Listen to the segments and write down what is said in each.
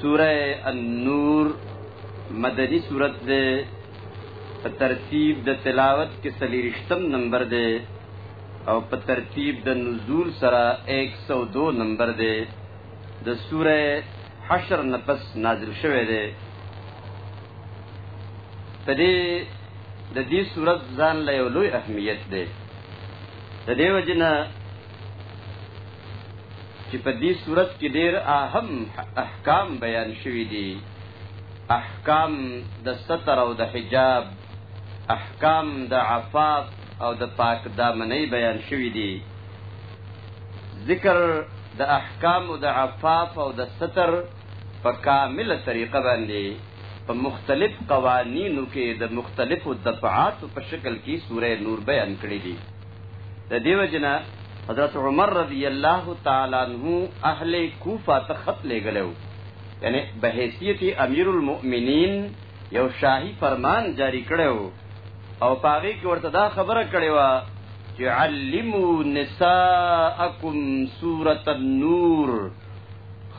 سوره النور مدنی سورت ده په ترتیب د تلاوت کې سلیرشتم نمبر ده او په ترتیب د نزول سره 102 نمبر ده د سوره حشر نفس نازل شوه ده په دې د دې سورت ځان له یو لوی اهمیت ده د دې وجنه چې په دې صورت کې ډېر اهم احکام بیان شوي دي احکام د ستر او د حجاب احکام د عفاف او د پاک دامنۍ بیان شوي دي ذکر د احکام د عفاف او د ستر په کامله طریقه باندې په مختلف قوانینو کې د مختلفو دفعاتو په شکل کې سوره نور بیان کړې دي د دیو جنا حضرت عمر رضی الله تعالی عنہ اهل کوفه ته خط لګلو یعنی به حیثیت امیر المؤمنین یو شاهی فرمان جاری کړو او پاغي کې ورته دا خبره کړې و چې علمو نساءکم سوره النور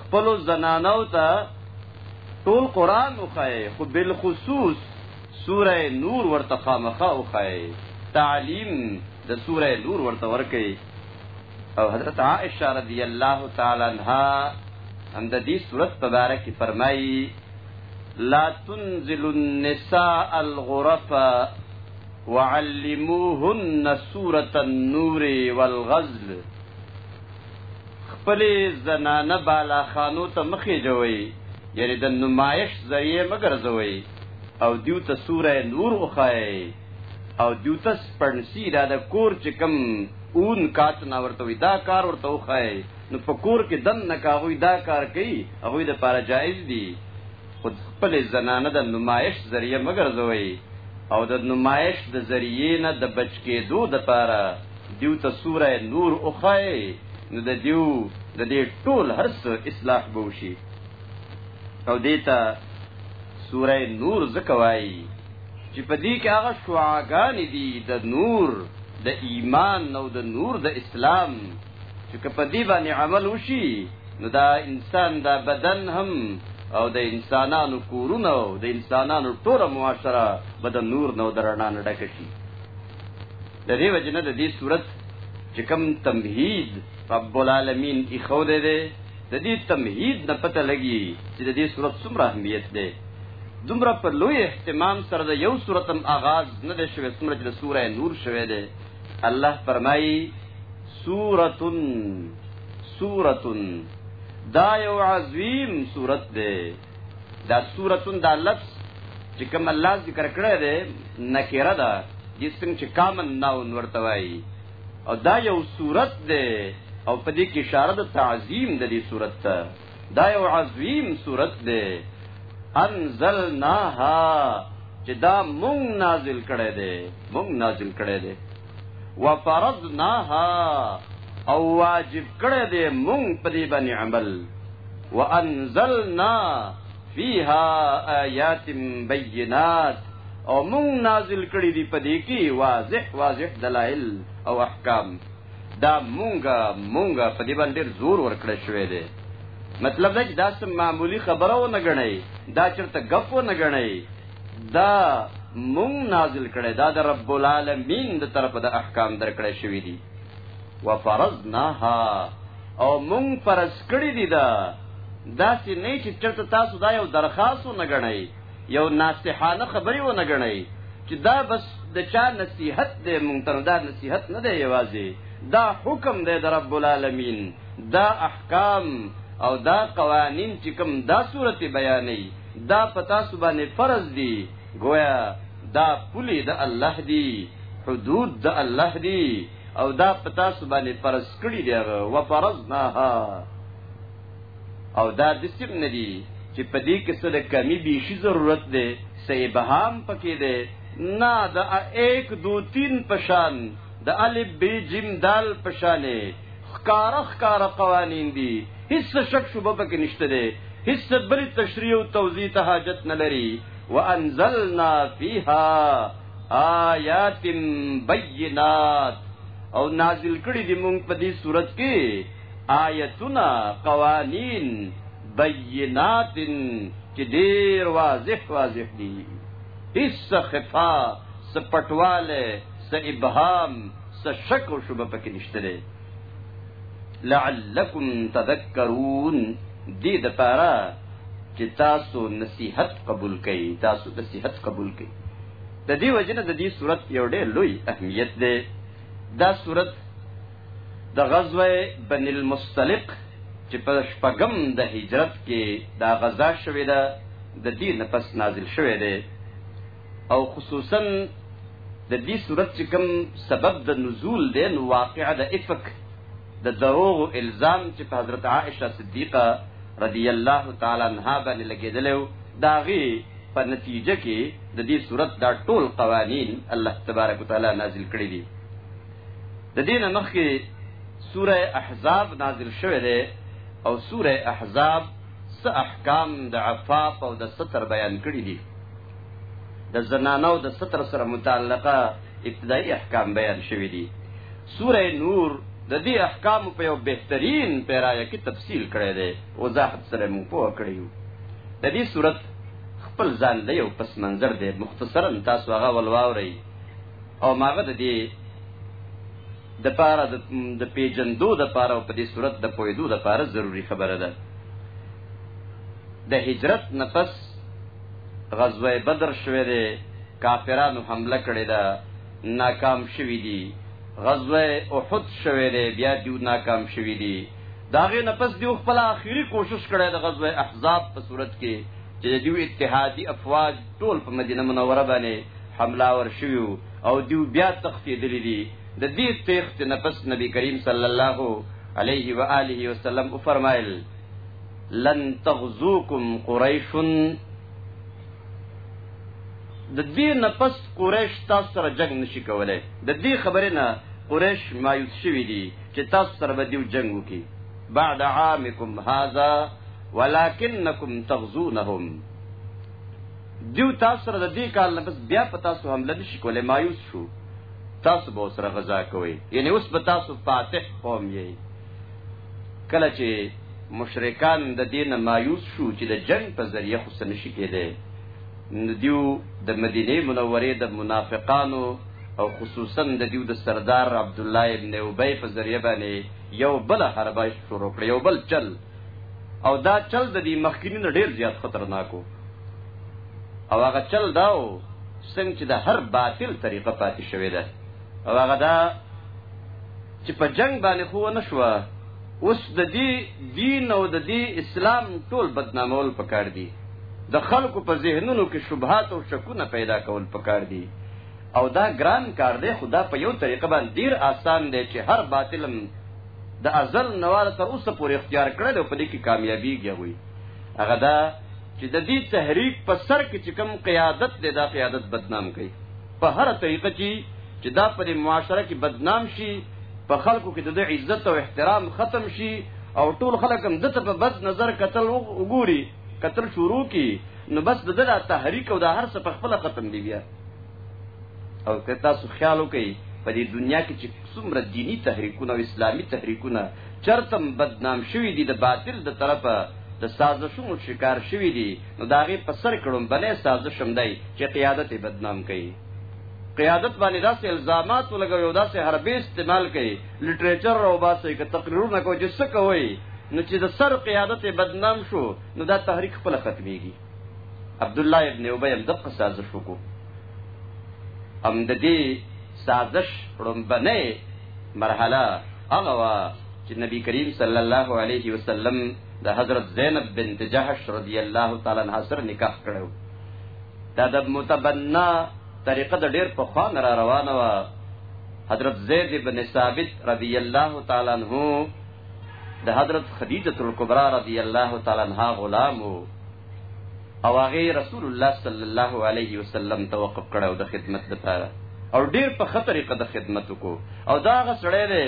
خپل زنانو ته ټول قران وخایې خو بالخصوص سوره نور ورته خامخا وخای تعلیم د سوره نور ورته ورکي او حضرت عائشه رضی الله تعالی عنها هم د دې صورت په اړه کې فرمایي لا تنزل النساء الغرفه وعلموهن سوره النور والغزل خپل زنانه بالا خانو ته مخې جوړي یعنی د نمایش ذریعہ مګرځوي او دیو ته سوره نور وخای او دیو ته سپړنسی دا د کور چې کم اون کات نه ورته وي دا کار ورته وخای نو په کور کې دن نه کاوی دا کار کوي هغه د پاره جایز دي خود خپل زنانه د نمایش ذریعہ مگر زوی او د نمایش د ذریعہ نه د بچ کېدو د پاره دیو ته سوره نور وخای نو د دیو د دې ټول هرڅ اصلاح بوشي او دیتا سوره نور زکه وایي چې په دې کې هغه شعاګانې دي د نور د ایمان او د نور د اسلام چې په دې باندې عمل وشي نو دا انسان دا بدن هم او د انسانانو کورونه او د انسانانو ټوله معاشره به د نور نو درنا نه ډکه شي د دې وجنه د دې صورت چې کوم تمهید رب العالمین یې خو دې دې د دې تمهید نه پته لګي چې د دې صورت څومره اهمیت دی دومره په لوی اهتمام سره د یو صورتم آغاز نه دی شوی څومره چې د سوره نور شوی دی الله فرمایي سورتن سورتن دا یو عظیم صورت دی دا سورتون دا لفظ چې کوم الله ذکر کړی دی نکره ده د څنګه چې کامن ناون ورته وایي او دا یو صورت ده او په دې کې اشاره د تعظیم د دې صورت ته دا یو عظیم صورت ده انزلناها چې دا مونږ نازل کړی دی مونږ نازل کړی دی وفرضناها او واجب کړه دې مونږ په دې باندې عمل وانزلنا فيها آيات بينات او مونږ نازل کړی دی په دې کې واضح واضح دلایل او احکام دا مونږه مونږه په دې باندې زور ورکړ شوې ده مطلب دا چې دا سم معمولی خبره و نه غنئ دا چرته غف و نه غنئ دا مونږ نازل کړي دا د رب العالمین د طرف د احکام درکړې شوې دي وفرضناها او مونږ فرض کړی دی دا داسې نه چې چرته تاسو دا یو درخواست نه غنئ یو ناصحانه خبرې و نه غنئ چې دا بس د چا نصیحت دی مونږ ته دا نصیحت نه دی یوازې دا حکم دی د رب العالمین دا احکام او دا قوانین چې کوم دا صورت بیانې دا پتا سبانه فرض دي گویا دا پولی د الله دی حدود د الله دی او دا پتا سبانه فرض کړی دی و فرضناها او دا د سر ندی چې په دې کې سره کمی به شي ضرورت دی سه ابهام پکې دی نه دا 1 2 3 پشان د الف ب جیم دال پشانه ښکاره ښکاره قوانین دي هیڅ شک شوبه پکې نشته دی هیڅ بل تشریح او توضیح ته حاجت نه لري وانزلنا فیها آیات بینات او نازل کړي دي مونږ په دې صورت کې آیتونه قوانین بینات چې ډیر واضح واضح دي هیڅ خفا سپټواله څه ابهام څه شک او شبه پکې نشته دی لعلکم تذکرون دې د پاره چې تاسو نصیحت قبول کړئ تاسو نصیحت قبول کړئ د دې وجنه د دې صورت یو ډېر لوی اهمیت دی دا صورت د غزوه بن المستلق چې په شپږم د هجرت کې دا غزا شوې ده د دې نفس نازل شوې ده او خصوصا د دې صورت چې کوم سبب د نزول دی نو واقع د افک د دروغ الزام چې په حضرت عائشه صدیقه رضی الله تعالی عنها باندې لګیدلو داغي په نتیجه کې د دې صورت دا ټول قوانین الله تبارک وتعالى نازل کړی دي د دې نه مخکې سوره احزاب نازل شوه ده او سوره احزاب څه احکام د عفاف او د ستر بیان کړی دي د زنانو د ستر سره متعلقه ابتدایي احکام بیان شوی دي سوره نور د دې احکام په یو بهترین پیرایه کې تفصیل کړی دی وضاحت سره مو پوه کړی یو د دې صورت خپل ځان له یو پس منظر دی مختصرا تاسو هغه ولواورئ او ماغه د دې دپاره د پېژندو دپاره او په دې صورت د پوهېدو دپاره ضروري خبره ده. د هجرت نه پس غزوه بدر شوې ده، کافرانو حمله کړې ده، ناکام شوي دي. غزوه احد شوې ده، بیا دیو ناکام شوي دي. د هغې نه پس دیو خپل آخري کوشش کړی د غزوه احزاب په صورت کې چې د دیو اتحادي افواج ټول په مدینه منوره باندې حمله آور شوي وو او دوی بیا تښتېدلي دي. د دې تېښتې نه پس نبي کریم صلی الله علیه و آله وسلم وفرمایل، لن تغزوکم قریش د دې نه پس قریش تاسو سره جنګ نشي کولای. د دې خبرې نه قریش مایوس شوي دي چې تاسو سره به دیو جنګ وکړي. بعد عامکم هذا ولکنکم تغزونهم دیو تاسو سره د دې کال نه بس بیا په تاسو حمله نشي کولای مایوس شو تاسو به سره غزا کوئ یعنی اوس به تاسو فاتح قوم یې کله چې مشرکان د دین مایوس شو چې د جنگ په ذریعه خو سن شي کېده نو دیو د مدینه منورې د منافقانو او خصوصا د دیو د سردار عبد الله ابن ابي په ذریعہ باندې یو بل حربای شروع کړ یو بل چل او دا چل د دې مخکینی نه ډیر زیات خطرناک وو او هغه چل دا و څنګه چې د هر باطل طریقه پاتې شوې ده او هغه دا چې په جنگ باندې خو نه شو اوس د دې دین او د دې اسلام ټول بدنامول پکار دي د خلکو په ذهنونو کې شبهات او شکونه پیدا کول پکار دي او دا ګران کار دی خدا په یو طریقه باندې ډیر آسان دی چې هر باطلم د ازل نوار تر اوسه پورې اختیار کړل او په دې کې کامیابیږي هغوی هغه دا چې د دې تحریک په سر کې چې کوم قیادت دی دا قیادت بدنام کوي په هر طریقه چې چې دا په معاشره کې بدنام شي په خلکو کې د عزت او احترام ختم شي او ټول خلک هم دته په بد نظر قتل وګوري قتل شروع کی نو بس د دغه تحریک او د هر څه په خپل ختم دی بیا او که تاسو خیال وکړئ په دې دنیا کې چې څومره دینی تحریکونه او اسلامي تحریکونه چرتم بدنام شوی دي د باطل د طرفه د سازشونو شکار شوی دي نو دا غي په سر کړم بلې سازش هم دی چې قیادت بدنام کړي قیادت باندې داسې الزامات ولګوي او داسې حربې استعمال کوي لټریچر او باسي که تقریرونه کوي چې څه کوي نو چې د سر قیادت بدنام شو نو دا تحریک خپل ختميږي عبدالله ابن ابی هم دقه سازش وکړو هم د دې سازش ړومبنۍ مرحله هغه وه چې نبی کریم صلی الله علیه وسلم د حضرت زینب بنت جحش رضی الله تعالی عنها سره نکاح کړو دا د متبنا طریقه د ډیر په خوا نه را روانه وه حضرت زید بن ثابت رضی الله تعالی عنہ د حضرت خدیجه الکبرا رضی الله تعالی عنها غلام او هغه رسول الله صلی الله علیه وسلم توقف کړو د خدمت لپاره او ډیر په خطر کې د خدمت وکړو او دا هغه سړی دی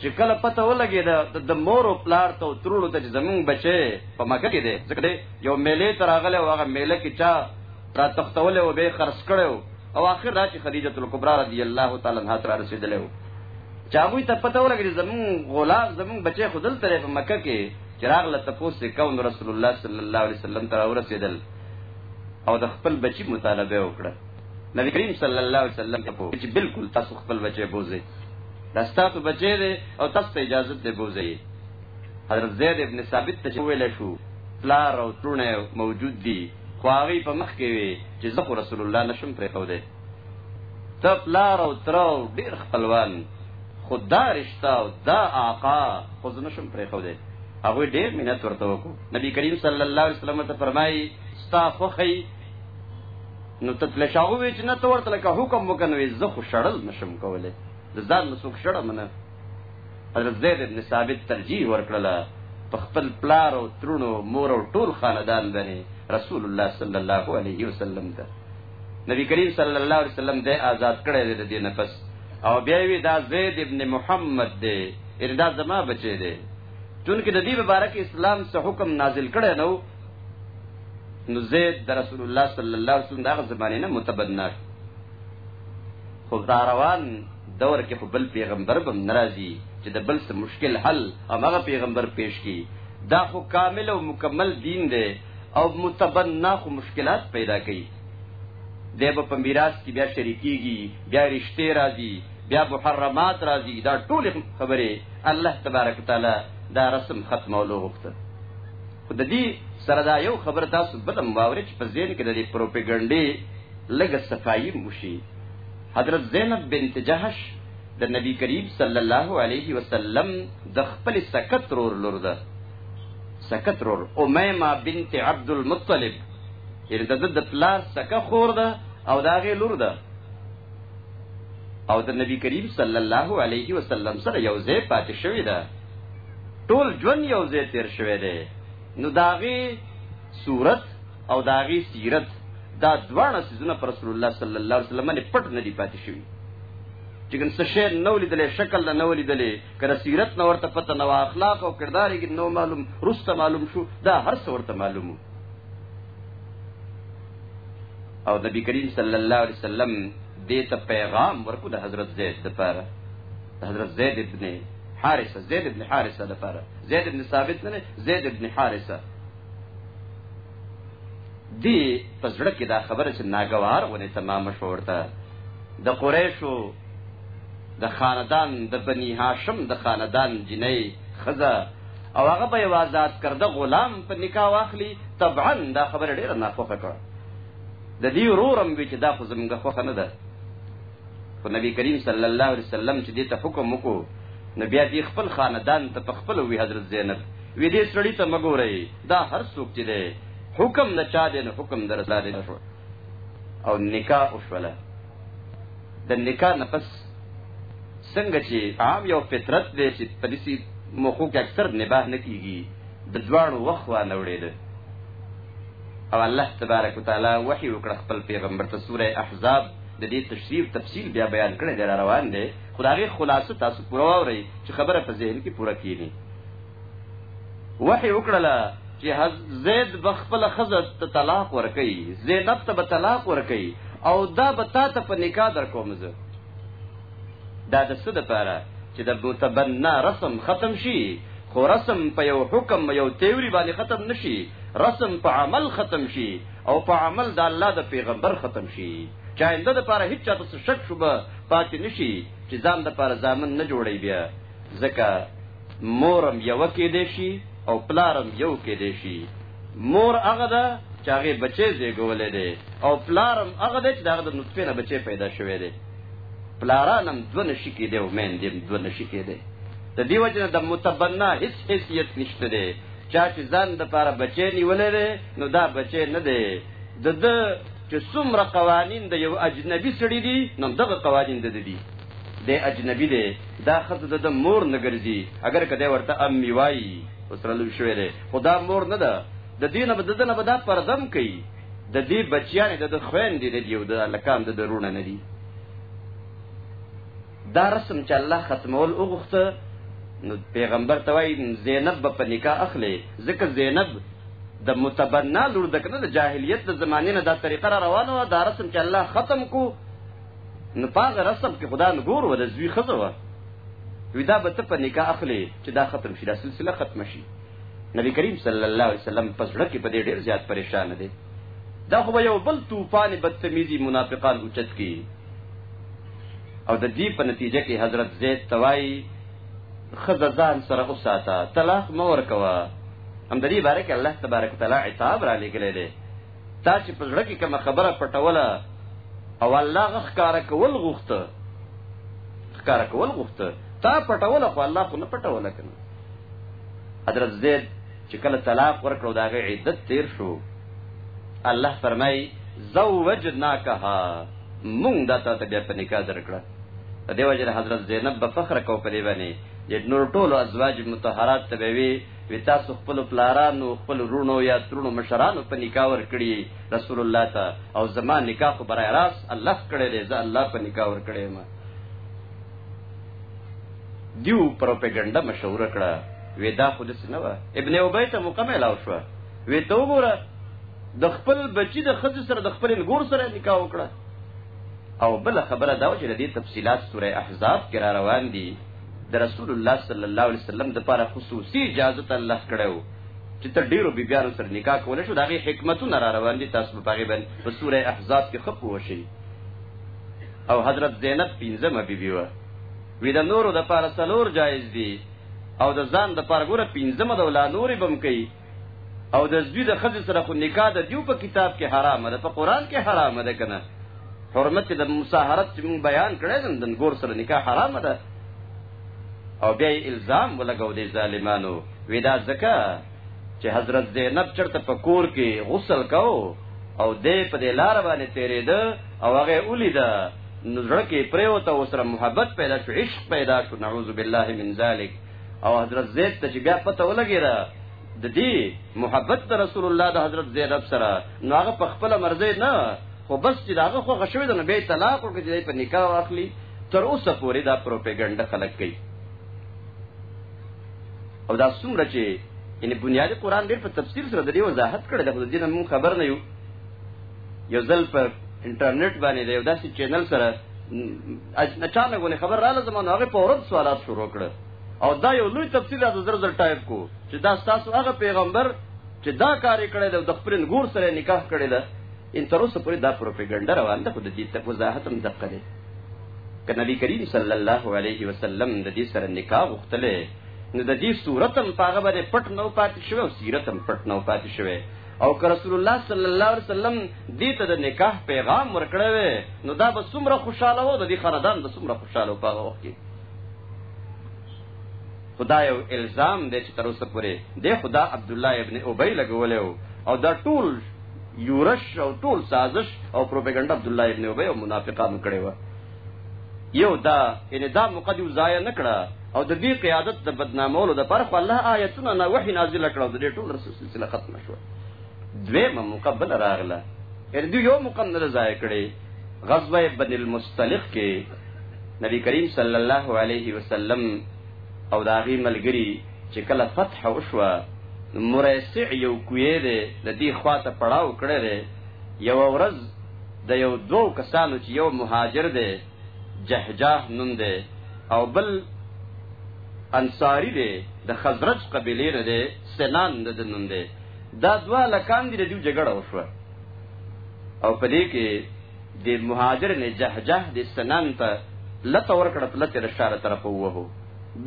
چې کله پته ولګي دا د مور او پلار ته ترونو ته زمون بچي په مکه کې دی ځکه یو میلې تراغله او هغه میله کې چا را تختولې او به خرڅ کړو او اخر دا چې خدیجه الکبرى رضی الله تعالی عنها تر رسیدلې و چاغوی ته پته ولګی زمون غلام زمون بچي خودل تر په مکه کې چراغ لته پوس کو نو رسول الله صلی الله علیه وسلم تر ورسیدل او د خپل بچی مطالبه وکړه نبی کریم صلی الله علیه وسلم ته پوښتنه چې بالکل تاسو خپل بچی بوزي دا ستاسو بچی دی او تاسو ته اجازه دی بوزي حضرت زید ابن ثابت ته ویل شو پلار او ترونه موجود دي خو هغه په مخ کې وي چې زه خو رسول الله نشم پرې خو دی ته پلار او تر او ډیر خپلوان خدا رشتہ او دا آقا خو زه نشم پرې خو دی هغه ډیر مینت ورته وکړو نبی کریم صلی الله علیه وسلم ته فرمایي ستا خوخی نو ته تل شاو وی چې نه تور تل که حکم وکنوي زه خو شړل نشم کوله ځان نسوک شړم نه حضرت زید ابن ثابت ترجیح ورکړله په خپل پلار او ترونو مور او ټول خاندان باندې رسول الله صلی الله علیه وسلم ته نبی کریم صلی الله علیه وسلم دې آزاد کړی دی د دې نفس او بیا وی دا زید ابن محمد دی ان دا زما بچی دی چونکه د دې مبارک اسلام څخه حکم نازل کړی نو نو زید د رسول الله صلی الله علیه وسلم دغه زمانه نه متبنا شو خو دا روان دور کې خو بل پیغمبر بم ناراضي چې د بل څه مشکل حل هغه پیغمبر پیش کی دا خو کامل او مکمل دین دی او متبنا خو مشکلات پیدا کوي دی به په میراث کې بیا شریکیږي بیا رشته راځي بیا محرمات راځي دا ټول خبره الله تبارک تعالی دا رسم ختمولو غوښته خو د دې سره دا یو خبر تاسو بل مواورې چې په ذهن کې د دې پروپاګاندا لګ صفائی مشي حضرت زینب بنت جهش د نبی کریم صلی الله علیه وسلم د خپل سکت رور لور ده سکت رور امیمه بنت عبد المطلب یعنی د د پلار سکه خور ده او دا غي لور ده او د نبی کریم صلی الله علیه وسلم سره یو ځای پاتې شوې ده ټول ژوند یو ځای تیر شوی دی نو داغي صورت او د هغې سیرت دا دواړه سيزونه پر رسول الله صلی الله علیه وسلم باندې پټ نه دی پاتې شوی چې ګن څه شی نو لیدلې شکل نه نو لیدلې کړه سیرت نو ورته پته نو اخلاق او کردار یې نو معلوم رسته معلوم شو دا هر څه ورته معلومو او نبی کریم صلی الله علیه وسلم دې ته پیغام ورکو د حضرت زید لپاره حضرت زید ابن حارثه زید ابن حارثه لپاره زید ابن ثابت نه زید ابن حارثه دی په زړه کې دا خبره چې ناګوار ونې تمام شو ورته د قریشو د خاندان د بنی هاشم د خاندان جنۍ خزه او هغه به یو آزاد کرده غلام په نکاح واخلي طبعا دا خبره ډیره ناخوښه کړه د دې رورم وی چې دا خو زمونږ خوښه نه ده خو نبی کریم صلی الله علیه وسلم چې دې ته حکم وکړو نو بیا دې خپل خاندان ته په خپل وی حضرت زینب وی دې سړی ته مګورې دا هر څوک چې دی حکم نه چا دی نو حکم در رسول دی شو او نکاح وشوله د نکاح نه پس څنګه چې عام یو فطرت دی چې په دې موخو کې اکثر نباه نه کیږي د دواړو وخت و نه وړېده او الله تبارک وتعالى وحي وکړه خپل پیغمبر ته سوره احزاب د دې تشریح تفصیل بیا بیان کړی دی روان دی خو د هغې خلاصه تاسو پوره واورئ چې خبره په ذهن کې پوره کېږي وحي وکړله چې زید به خپله ښځه ته طلاق ورکوي زینب ته به طلاق ورکوي او دا به تا ته په نکاح در کوم زه دا د څه دپاره چې د متبنا رسم ختم شي خو رسم په یو حکم یو تیوري باندې ختم نشي رسم په عمل ختم شي او په عمل د الله د پیغمبر ختم شي چې آینده د پاره هیڅ چاته څه شک شوبه پاتې نشي چې ځان د پاره ځامن نه جوړي بیا ځکه مورم یو کې دی شي او پلارم یو کې دی شي مور هغه ده چې هغه بچي زیږولې دی او پلارم هغه ده چې دغه د نطفه نه بچي پیدا شوی دی پلارانم دو نشي کې دی او مین دیم دو نشي کې دی د دیو جن د متبنا هیڅ حیثیت نشته دی چا چې ځان د پاره بچی نیولې ده نو دا بچی نه دی د د چې څومره قوانین د یو اجنبي سړي دي نو دغه قوانین د دي د اجنبي دی دا خزه د مور نه ګرځي اگر کده ورته ام میوای وسره لوي شوې ده خدا مور نه ده د دین په ددنه به دا پردم کوي د دې بچیان د خويندې د یو د لکان د درونه نه دي دا رسم چې الله ختمول وغوښته نو پیغمبر ته وایي زینب به په نکاح اخلي ځکه زینب د متبنا لور د کنه د جاهلیت د زمانې نه دا طریقه را روانه و دا رسم چې الله ختم کو نو پاغه رسم کې خدا نګور و د زوی خزه و ودا به ته په نکاح اخلي چې دا ختم شي دا سلسله ختم شي نبی کریم صلی الله علیه وسلم پس لکه په دې ډیر زیات پریشان دي دا خو یو بل طوفان بدتمیزی منافقان اوچت کی او د دې په نتیجه کې حضرت زید توای خزه ځان سره اوساته طلاق مو ورکوا هم د دې باره کې الله تبارک وتعالى عتاب را لګلې دي تا چې په ځړه کې کوم خبره پټوله او الله غخکار کول غوښته غخکار کول غوښته تا پټوله خو الله خو نه پټوله کنه حضرت زید چې کله طلاق ورکړو دا غي عدت تیر شو الله فرمای زوجناکها مونږ دا ته بیا په نکاح درکړه په دیو جره حضرت زینب په فخر کو په دی باندې د نور ټولو ازواج متطهرات ته وی وی تاسو خپل پلارانو خپل رونو یا ترونو مشرانو په نکاح ور کړی رسول الله ته او زما نکاح خو برای راس الله کړی دی زه الله په نکاح ور کړی ما دیو پروپاګاندا مشهور کړه وې دا خو دسه نه و ابن ابي ته مکمه لاو شو وې ته وګوره د خپل بچی د خځې سره د خپل نګور سره نکاح وکړه او بل خبره دا چې د دې تفصيلات سوره احزاب کې را روان دي د رسول الله صلی الله علیه وسلم د لپاره خصوصي اجازه الله کړو چې تر ډیرو بیبیانو سره نکاح کول شو دا غي حکمتونه را روان دي تاسو په هغه باندې په سوره احزاب کې خپو شي او حضرت زینب پنځمه بیبي وه وی د نورو د پاره څلور جایز دي او د ځان د پاره ګوره پنځمه د ولا نورې بم کوي او د زوی د خځې سره خو نکاح د دیو په کتاب کې حرام ده په قران کې حرام ده کنه حرمت د مصاهرت چې موږ بیان کړی د ګور سره نکاح حرام ده او بیا الزام ولګو دي ظالمانو ودا زکه چې حضرت زینب چرته په کور کې غسل کاو او دې په دې لار باندې تیرې ده او هغه اولی ده نظر کې پریوته او سره محبت پیدا شو عشق پیدا شو نعوذ بالله من ذلک او حضرت زید ته چې بیا پته ولګی ده د دې محبت د رسول الله د حضرت زینب سره نو هغه په خپل مرزه نه خو بس چې داغه خو غشوي د نبی طلاق او کې په نکاح واخلي تر اوسه پورې دا پروپاګاندا خلک کوي او دا څومره چې یعنی بنیادی قران ډیر په تفصیل سره د دې وضاحت کړی د خدای نه مون خبر نه یو یو ځل په انټرنیټ باندې د یو داسې چینل سره اچانک ونه خبر رااله زمونږ هغه په اورد سوالات شروع کړ او دا یو لوی تفصیل د زر زر ټایپ کو چې دا تاسو هغه پیغمبر چې دا کار کړی د خپل نګور سره نکاح کړی دا ان تر اوسه پورې دا پروپاګاندا روان ده خو د دې تک وضاحت هم دقه دی که نبی کریم صلی الله علیه وسلم د دې سره نکاح غوښتلې نو د دې صورت هم پاغه باندې پټ نو پاتې شوی او سیرت هم پټ نو پاتې شوی او که رسول الله صلی الله علیه وسلم دې ته د نکاح پیغام ورکړی نو دا به څومره خوشاله و د دې خاندان به څومره خوشاله و پاغه وخت کې خدا یو الزام دی چې تر اوسه پورې د خدا عبد الله ابن ابي لګولې او دا ټول یورش او ټول سازش او پروپاګاندا عبد الله ابن ابي او منافقانو کړې و یو دا ان دا مقدم ضایع نکړه او د دې قیادت د بدنامولو د پر خو الله آیتونه نه وحی نازل کړو د دې ټول رسول سلسله ختم شو دویمه مقبل راغله ان دې یو مقام نه ضایع کړي غزوه بن المستلق کې نبی کریم صلی الله علیه وسلم او د هغې ملګري چې کله فتح وشوه نو مرسع یو کوی دی د دې خوا ته پړاو کړی دی یوه ورځ د یو دوو کسانو چې یو مهاجر دی جهجاه نوم دی او بل انصاری دی د خزرج قبیلې نه دی سنان د ده نوم دی دا دوه هلکان دي د دوی جګړه وشوه او په دې کې د مهاجر نه جهجه د سنان ته لته ورکړه په لته رشاره طرف ووهو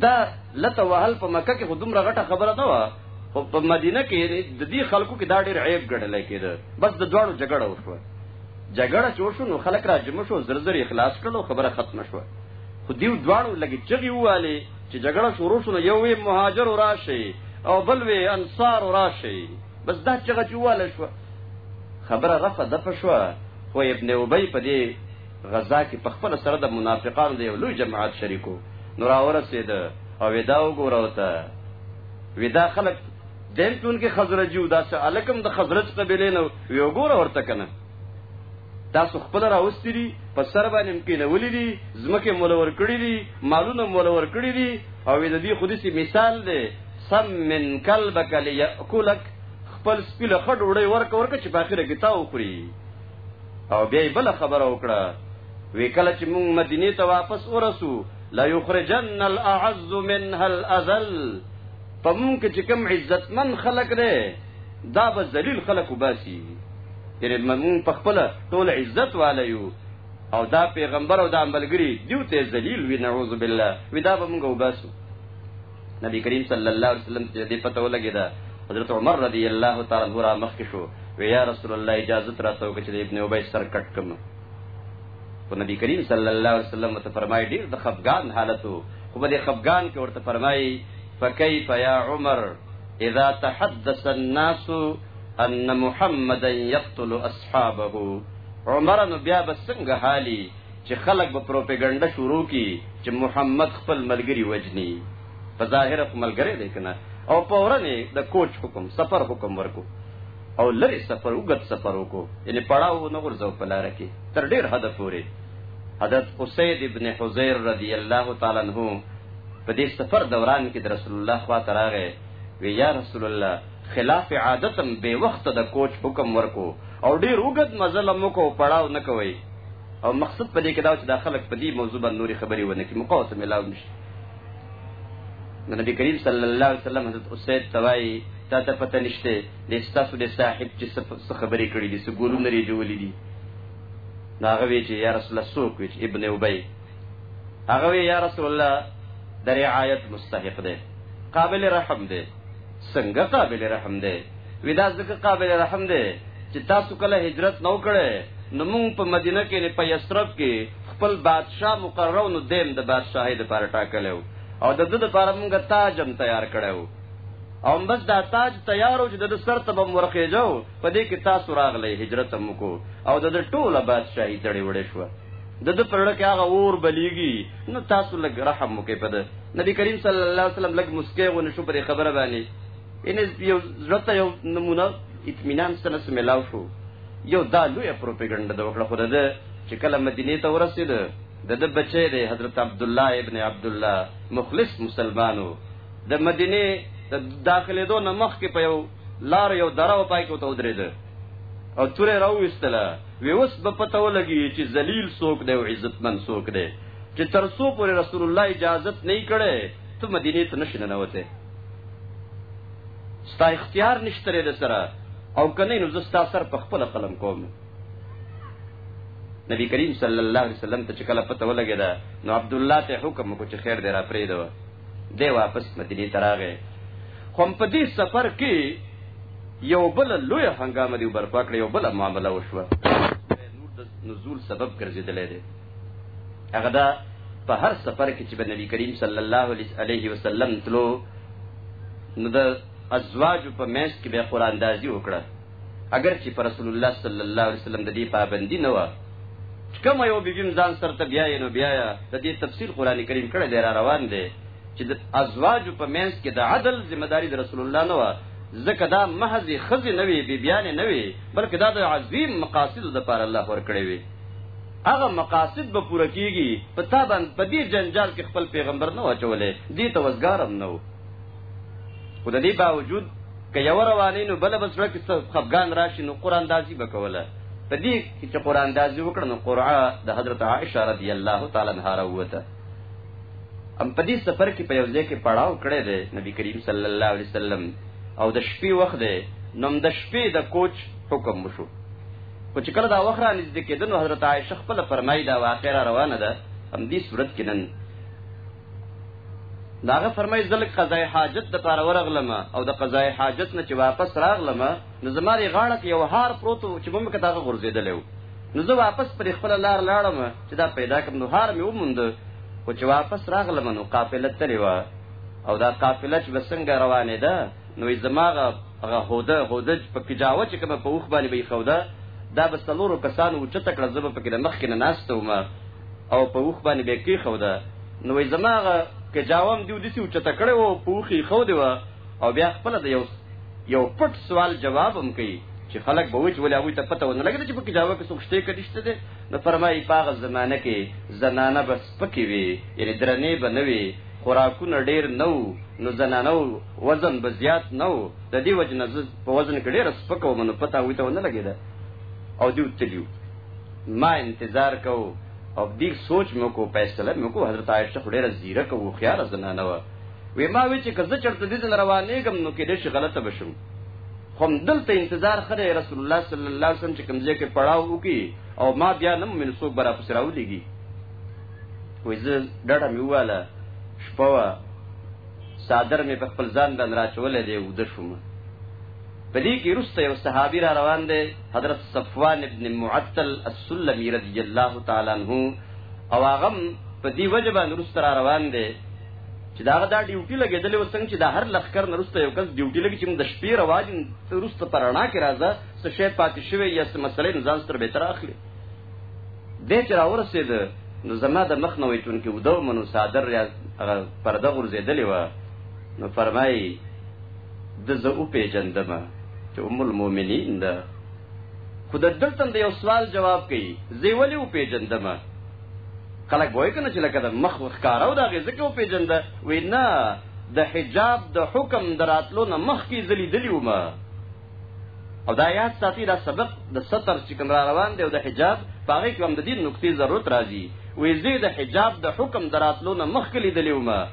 دا لته وهل په مکه کې خودم رغټه خبره نه و او په مدینه کې د دې خلکو کې دا ډېر عیب ګڼل کېده بس د دواړو جګړه وشوه جګړه جوړ شو نو خلک را جمع شو زرزر اخلاص کړو خبره ختم شوه خو دیو دواړو لګي چغي واله چې جګړه شروع شو نو یو مهاجر راشي او بل وی انصار راشي بس دا چغه جواله شو خبره رفع دفع شو خو ابن ابي په دې غزا کې په خپل سره د منافقانو د یو لوی جماعت شریکو نو راورسېد او ودا وګورو ته ودا خلک دلتون کې خزرجو دا څه الکم د خزرج قبيله نو وګوره ورته کنه تاسو خپل راوستي دي په سر باندې مکینولې دي زمکه مولور کړی دي مالونه مولور کړی دي او د دې خودسي مثال دی سم من قلبک لیاکلک خپل سپیل خډ وړي ورک ورک چې په اخره کې تا وخوري او بیا بل خبره وکړه وی کله چې موږ مدینه ته واپس ورسو لا یخرجن الاعز منها الاذل په مونږ کې چې کوم عزتمن خلک دی دا به ذلیل خلک وباسي یعنی مونږ په خپل ټول عزت والا یو او دا پیغمبر او دا عملګری دیو ته ذلیل وی نعوذ بالله وی دا به مونږ وباسو نبی کریم صلی الله علیه وسلم ته دې پته ولګی دا حضرت عمر رضی الله تعالی عنہ را مخ شو وی یا رسول الله اجازه ترا ته وکړه چې ابن ابي سر کټ کم په نبی کریم صلی الله علیه وسلم ته فرمایي ډیر د خفګان حالتو خو به د خفګان کې ورته فرمایي فکیف یا عمر اذا تحدث الناس ان محمدا يقتل اصحابه عمر نو بیا به څنګه حالي چې خلک به پروپاګاندا شروع کی چې محمد خپل ملګری وجني په ظاهر خپل ملګری دی کنه او په ورنه د کوچ حکم سفر حکم ورکو او لرې سفر وګت سفر وکړو یعنی پړاو نه غورځو په لار کې تر ډیر حد پورې حضرت اسید ابن حزیر رضی الله تعالی عنہ په دې سفر دوران کې د رسول الله خوا ته راغی وی یا رسول الله خلاف عادتم به وخت د کوچ حکم ورکو او ډیر وګد مزل مو کو پړاو نه کوي او مقصد په دې کې دا چې دا خلک په دې موضوع باندې نوري خبري ونه کړي مقاومت ملاو نشي د نبی کریم صلی الله علیه وسلم حضرت اسید توای تا ته پته نشته د استاسو د صاحب چې څه خبرې کړې دي څه ګورو لري جوړې دي ناغه وی چې یا رسول الله سوق وی ابن ابی هغه وی یا رسول الله د رعایت مستحق دی قابل رحم دی څنګه قابل رحم دی وی دا ځکه قابل رحم دی چې تاسو کله هجرت نو کړي نو موږ په مدینه کې نه په یسرب کې خپل بادشاه مقرر نو دیم د بادشاهي د پاره ټاکلو او د دې لپاره موږ تاج هم تیار کړو او بس دا تاج تیار او چې د سر ته بم ورخېجو په دې کې تاسو راغلي هجرت هم کو او د ټوله بادشاهي تړي وړې شو د د پرړه کې هغه اور بلیږي نو تاسو لګ رحم وکړئ په ده نبی کریم صلی الله علیه وسلم لګ مسکه و نشو پر خبره باندې ان یو زړه یو نمونه اطمینان سره سم ملاو شو یو دا لوی پروپاګاندا د وکړه خو ده چې کله مدینه ته ورسید د د بچی دی حضرت عبد الله ابن عبد الله مخلص مسلمانو د مدینه د داخله دو نمخ کې په یو لار یو درو پای کې ته ودرېده او توره راوستله وی اوس به پته ولګي چې ذلیل څوک دی او عزتمن څوک دی چې تر څو پورې رسول الله اجازت نه کړي ته مدینه ته نشې ننوتې ستا اختیار نشته لري سره او کنه نو زستا سر په خپل قلم کوم نبی کریم صلی الله علیه وسلم ته چې کله پته ولګی دا نو عبد الله ته حکم وکړ چې خیر دی را پرې دی دی واپس مدینه ته راغی خو هم په دې سفر کې یو بل لوی هنګامه دی برپا کړې یو بل معامله وشوه نور د نزول سبب ګرځیدلې ده هغه دا په هر سفر کې چې به نبی کریم صلی الله علیه وسلم تلو نو د ازواج په میش کې به قران دازي وکړه اګر چې پر رسول الله صلی الله علیه وسلم د دې پابندي نه و چې کوم یو بیبیم ځان سره ته بیا یې نو بیا د دې تفصیل قران کریم کړه دی را روان دی چې د ازواج په منځ کې د عدل ذمہ داری د رسول الله نه و ځکه دا محض خزي نه وي بیبیان نه وي بلکې دا د عظیم مقاصد د پر الله ور کړی وي هغه مقاصد به پوره کیږي په تا باندې په دې جنجال کې خپل پیغمبر نه واچولې دې توسګارم نه خو د دې باوجود که یو روانې نو بل بسړه کې خفګان راشي نو قران دازي بکوله په دې چې قران دازي وکړ نو قرعه د حضرت عائشه رضی الله تعالی عنها راوته ام په دې سفر کې په یو ځای کې پړاو کړی دی نبی کریم صلی الله علیه وسلم او د شپې وخت دی نو د شپې د کوچ حکم وشو خو چې کله دا وخت را نږدې کېده نو حضرت عائشه خپل فرمایي دا واقعه روانه ده هم دې صورت کې نن داغه فرمای زل قضای حاجت د پاره ورغلم او د قضای حاجت نه چې واپس راغلم نو زماري غاړه کې یو هار پروت چې مم کې داغه غرزیدلو نو زه واپس پر خپل لار لاړم چې دا پیدا کوم نو هار مې وموند او چې واپس راغلم نو قافله تللی و او دا قافله چې بسنګ روانه ده نو زماغه هغه هوده هوده په کجاوه چې کوم په اوخ باندې به خوده دا بسلورو کسانو چې تکړه زبه پکې د مخ کې نه ناشته ومه او په وخ باندې به کې خو ده نو وای زماغه که جاوم دیو دسی او چته کړه وو پوخي خو دی او بیا خپل د یو یو پټ سوال جواب هم کوي چې خلک به وچ ولې هغه ته پته ونه لګي چې په کې جواب کې څوک شته کړي شته دي نو فرمایي پاغه زمانہ کې زنانه بس پکې وي یعنی درنې به نه وي خوراکونه ډیر نو نو زنانو وزن به زیات نو د دې وجنه په وزن کې ډیر سپکو منو پته وي ته ونه لګي دا او دیو تلیو ما انتظار کو او دې سوچ مې کو فیصله مې کو حضرت عائشه خو ډیره زیرک او خيار زنانه و وې ما وی چې کزه چرته دې نه روانېږم نو کې دې شي غلطه بشم خو دلته انتظار خره رسول الله صلی الله علیه وسلم چې کوم ځای کې پړاو وکي او ما بیا نه من سو برا پس راولېږي وې زه ډډه مې واله شپوا صادر مې په خپل ځان باندې راچولې دی ودشم په دې کې وروسته یو صحابي را روان دی حضرت صفوان ابن معطل السلمي رضی الله تعالی عنہ او هغه په دې وجه باندې وروسته را روان دی چې دا دا ډیوټي لګېدلې و څنګه چې دا هر لخر نه وروسته یو کس ډیوټي لګي چې موږ د شپې رواج وروسته پر رڼا کې راځه څه شی پاتې شوی یا څه مسلې نه ځان ستر به تر اخلي دې چې راورسېد نو زما د مخ نه وې چون کې ودو منو صادر یا پرده غورځېدلې و نو فرمایي ده زه وپېژندم چې ام المؤمنین ده خو د دلته د یو سوال جواب کوي زه ولې وپېژندم خلک وایي کنه چې لکه د مخ وښکاره او د هغې ځکه وپېژنده وایي نه د حجاب د حکم د راتلو نه مخکې زه لیدلي وم او دا یاد ساتي دا سبق د ستر چې کوم را روان دی او د حجاب په هغې کې هم د دې نکتې ضرورت راځي وایي زه د حجاب د حکم د راتلو نه مخکې لیدلي وم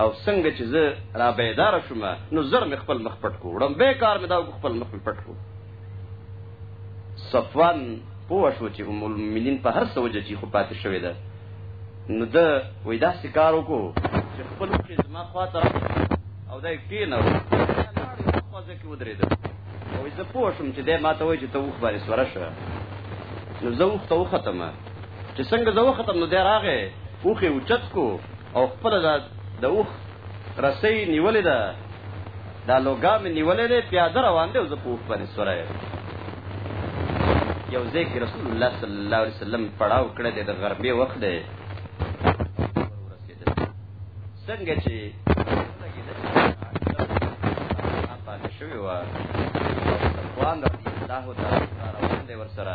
او څنګه چې زه را بیدار شوم نو زر مې خپل مخ پټ کو وړم به کار مې دا خپل مخ پټ کو صفوان پوه شو چې ام المؤمنین په هر څه وجه چې خو پاتې شوې ده نو ده وای دا سکار وکړو چې خپل کې زما خوا ته او دا کې نه و خو ځکه ودرېده او زه پوه شوم چې دا ماته وای چې ته وخبرې سره شه نو زه وخت وختمه چې څنګه زه وختم نو دی راغی اوښې اوچت کو او خپله دا د اوښ رسۍ نیولې ده دا لوګا مې نیولې دی پیاده روان دی او زه په اوښ باندې سوری یم یو ځای کې رسول الله صلی الله علیه وسلم پړاو کړی دی د غرمې وخت دی څنګه چې شوی و خوان رضی الله تعالی عنہ ور سره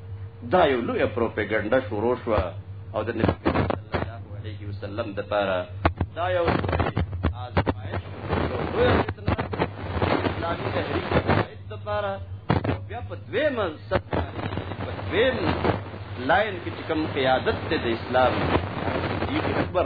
دا یو لوی پروپاګاندا شروع شو او د نبی صلی الله علیه وسلم د پاره دا یو آزمایش لوی فتنه اسلامي تحریک د پاره بیا په دوی منصب په دوی لاین کې چې کوم قیادت ته د اسلام دی اکبر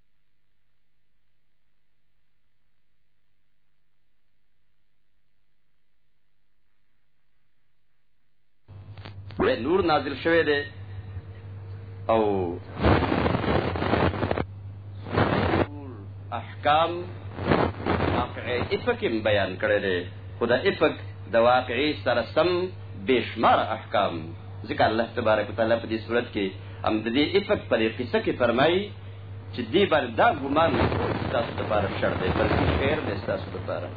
نور نازل شوه دی او احکام واقعي افکم بیان کړی دی خو دا افک د واقعي سره سم بشمار احکام ځکه الله تبارک وتعالى په دې صورت کې هم د دې افک په قصه کې فرمایي چې دې بار دا ګمان وکړو چې تاسو د پاره شر دی بلکې خیر دی تاسو د پاره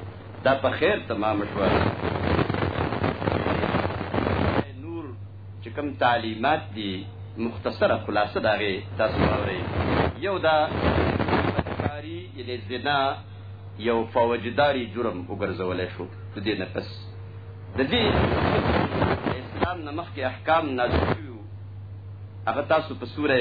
دا په خیر تمام شو نور چې کوم تعلیمات دي مختصره خلاصه دا غي تاسو اورئ یو دا کاری یعنی زنا یو فوجداري جرم وګرځول شو د دې نه پس د دې اسلام نمخ کې احکام نازل شو هغه تاسو په سوره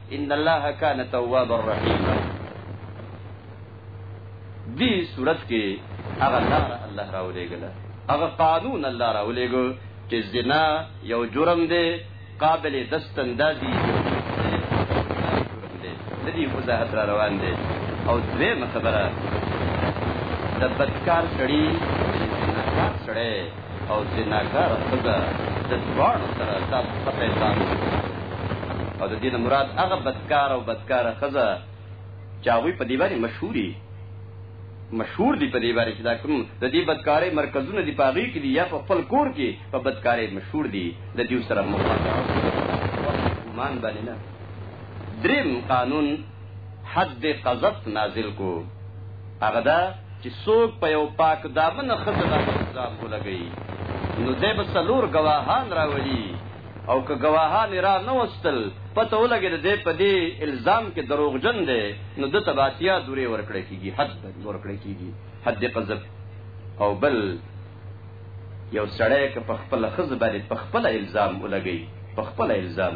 ان الله کان تواب الرحیم دی صورت کې هغه لار الله راولېګل هغه قانون الله راولېګو چې زنا یو جرم دی قابل دستندازي د دې وضاحت را روان دی او دویمه خبره د بدکار سړي د زناکار سړی او زناګار خزه د دواړو سره دا په پیسان او د دې مراد هغه بدکار او بدکار خزه چې هغه په دې باندې مشهوري مشهور دي په دې باندې چې دا کوم د دې بدکارۍ مرکزونه دي پاغي کې دي یا په خپل کور کې په بدکارۍ مشهور دي د دې سره مخاطب ګمان باندې نه دریم قانون حد قذف نازل کو هغه دا چې څوک په یو پاک دامن خزه باندې الزام ولګي نو دې به څلور گواهان راولي او که گواهان را نه وستل پته ولګي د دې په دې الزام کې دروغجن دی نو د تباتیا دورې ورکړې کیږي حد ورکړې کیږي حد قذف او بل یو سړی که په خپل خزه باندې په خپل الزام ولګي په خپل الزام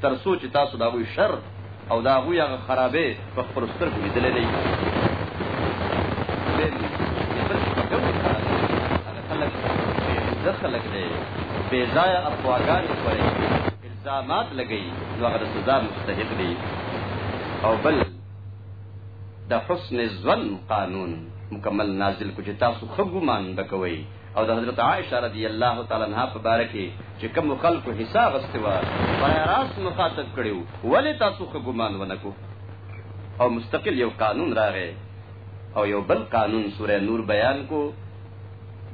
تر څو چې تاسو د هغوی شر او د هغوی هغه خرابې په خپلو سترګو لیدلی نه یي. د خلک دی بې ځایه افواګانې خوري الزامات لګوي نو هغه د سزا مستحق دی او بل د حسن ظن قانون مکمل نازل کو چې تاسو ښه ګمان به کوئ او د حضرت عائشه رضی الله تعالی عنها په باره کې چې کوم خلکو حصہ غسته و پر راس مخاطب کړیو ولې تاسو خو ګمان ونکو او مستقل یو قانون راغی او یو بل قانون سوره نور بیان کو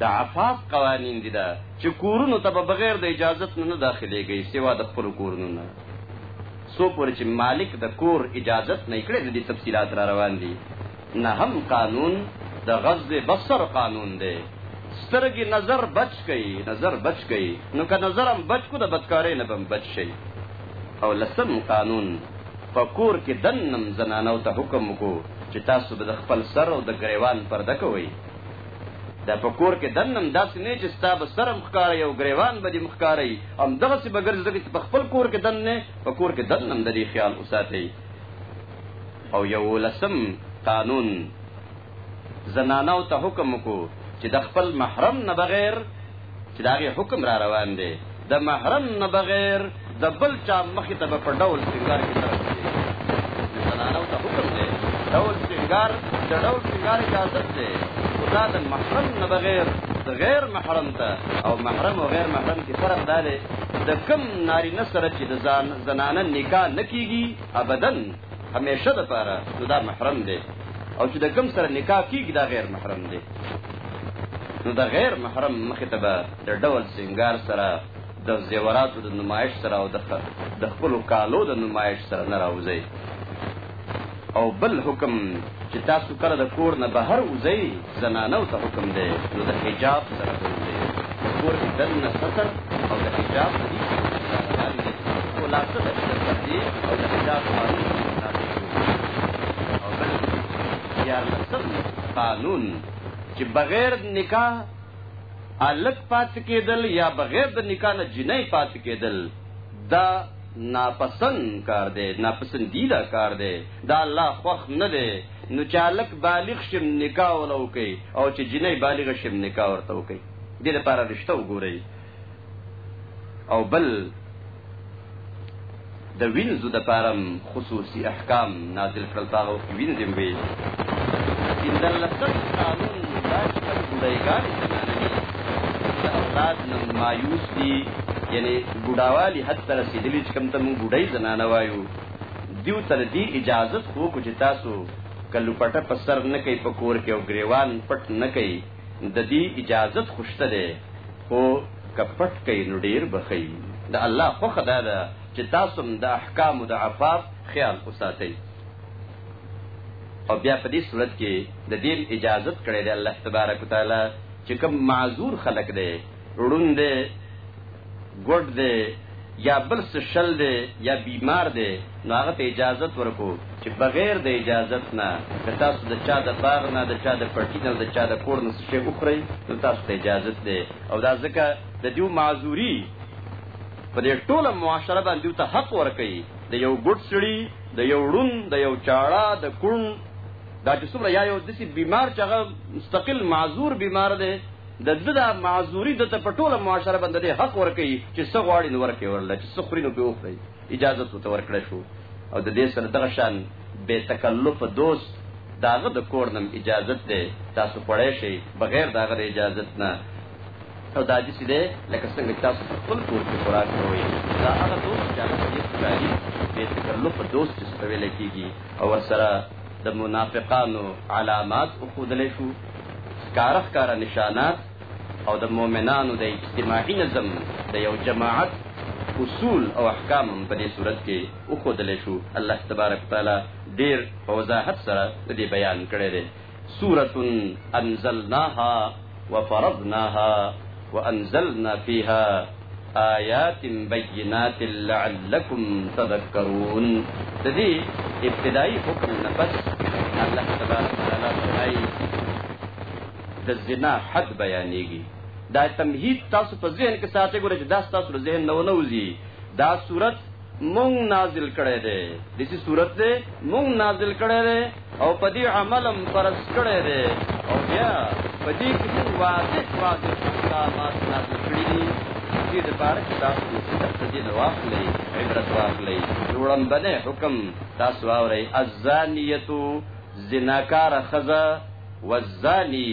د عفاف قوانین دي دا چې کورونو ته بغیر د اجازت نه داخليږي سوا د خپل کورونو نه سو پر چې مالک د کور اجازت نه کړي د تفصيلات را روان دي نهم قانون د غض بصر قانون دی سترګې نظر بچ کئ نظر بچ کئ نو که نظر هم بچ کو د بدکارۍ نه بم بچ شي او لسم قانون په کور کې دنم زنانو ته حکم وکړو چې تاسو به د خپل سر او د ګریوان پرده کوئ دا په کور کې دنم داسې نه چې ستا به سر مخکاري او ګریوان به دې مخکاري هم دغه څه بغیر ځکه چې په خپل کور کې دن نه په کور کې دنم د دې خیال وساتئ او یولسم قانون زنانو ته حکم کو چې د خپل محرم نه بغیر چې داغه حکم را روان دی د محرم نه بغیر د بل چا مخې ته په ډول سنگار کې طرف زنانو ته حکم دی ډول سنگار د ډول سنگار اجازه ده خدا د محرم نه بغیر غیر محرم ته او محرم او غیر محرم کې فرق دی د کم نارینه سره چې د ځان زنانه نکاح نکېږي ابدن همیشه د پاره نو دا محرم دی او چې د کم سره نکاح کیږي دا غیر محرم دی نو دا غیر محرم مخې ته به د ډول سنگار سره د زیوراتو د نمایش سره او د خپل کالو د نمایش سره نه راوځي او بل حکم چې تاسو کله د کور نه بهر وځئ زنانو ته حکم دی نو د حجاب سره دی په کور کې دننه ستر او د حجاب په هیڅ خلاصه ده چې د پردې او د حجاب قانون قانون چې بغیر نکاح الک پات کېدل یا بغیر د نکاح نه جنۍ پات کېدل دا ناپسند کار دی ناپسندیده کار دی دا الله خوښ نه دی نو چې هلک بالغ شي نکاح وله وکړي او چې جنۍ بالغه شي نکاح ورته وکړي دې لپاره رشته وګورئ او بل د وینځو د پارم خصوصي احکام نازل کړل هغه وخت وینځم وی ان الله سب قانون داش پر ګډایګان د اولاد نن مایوس دي یعنی ګډاوالي حد تر رسیدلی چې کم ته مو ګډای زنانه وایو دیو ته ددی اجازت خو وکړو چی تاسو که لوپټه په سر نه کړئ په کور کی او ګریوان پټ نه کړئ ددی اجازت خو شته دی خو که پټ کړئ نو ډیر به ښه وي د الله خوښه دا ده چی تاسو هم د احکامو د عفاف خیال وساتئ او بیا په دې صورت کی ددی هم اجازت کړی دی الله تبارک وتعالی چی کوم معذور خلک دی ړوند دی، ګوډ دی یا بل څه شل دی یا بیمار دی نو هغه ته اجازت ورکو چې بغیر د اجازت نه که تاسو د چا د باغ نه د چا د پټی نه د چا د کور نه څه شی وخورئ نو تاسو ته اجازت دی او دا ځکه د دیو معذوري په دې ټوله معاشره باندې دیو ته حق ورکوي د یو ګډ سړي د یو ړون د یو چاړه د کون دا چې څومره یا یو دسی بیمار چې هغه مستقل معذور بیمار دی د ده دا معذوري ده ته په ټوله معاشره باندې دې حق ورکوي چې څه غواړي نو ورکوي ورله چې څه خوري نو پرې وخوري اجازه ورته ورکړی شو او د دې سره دغه شان بې تکلفه دوست د هغه د کور نه اجازت دی تاسو خوړی شئ بغیر د هغه د اجازت نه او دا داسې دی لکه څنګه چې تاسو په خپل کور کې خوراک کوئ دا هغه دوست چې هغه ډېر ښکاري بې تکلفه دوست چې ورته ویلی کېږي او ورسره د منافقانو علامات وښودلی شو ښکاره ښکاره نشانات او د مؤمنانو د اجتماعي نظم د یو جماعت اصول او احکام هم په دې صورت کې وښودلی شو. الله تبارک وتعالی ډېر په وضاحت سره د دې بیان کړی دی. سورة انزلناها وفرضناها وانزلنا فيها آیات بینات لعلکم تذکرون د دې ابتدایي حکم نه پس الله تبارک وتعالی فرمایي د زنا حد بیانېږي دا تمهید تاسو په ذهن کې ساتي ګورئ چې دا تاسو له ذهن نه ونوځي دا صورت مونږ نازل کړی دی د دې صورت دی مونږ نازل کړی دی او په دې عمل هم فرض کړی دی او بیا په دې کې موږ واضح واضح احکامات نازل کړي دي چې دې دپاره چې تاسو د فکر په دې نه واخلئ عبرت واخلئ لوړندنی حکم تاسو واورئ الزانیتو زناکاره ښځه والزاني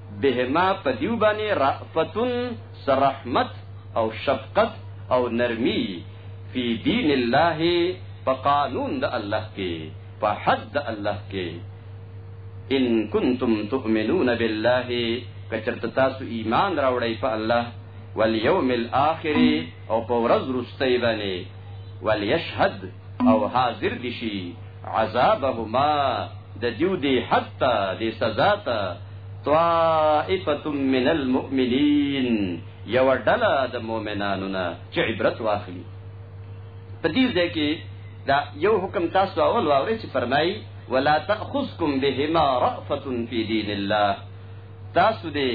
بهما په دیو باندې رأفتن څه رحمت او شفقت او نرمی فی دین الله په قانون د الله کې په حد د الله کې ان کنتم تؤمنون بالله کچرت تاسو ایمان راوړی په الله والیوم الاخر او په ورځ رستی باندې ولیشهد او حاضر دشي عذابهما د دیو دی حق ته د سزا ته طائفه من المؤمنین یو ډله د مؤمنانو نه چې عبرت واخلي په دې ځای کې دا یو حکم تاسو اول واورئ چې فرمایي ولا تاخذكم بهما رأفه في دين الله تاسو دې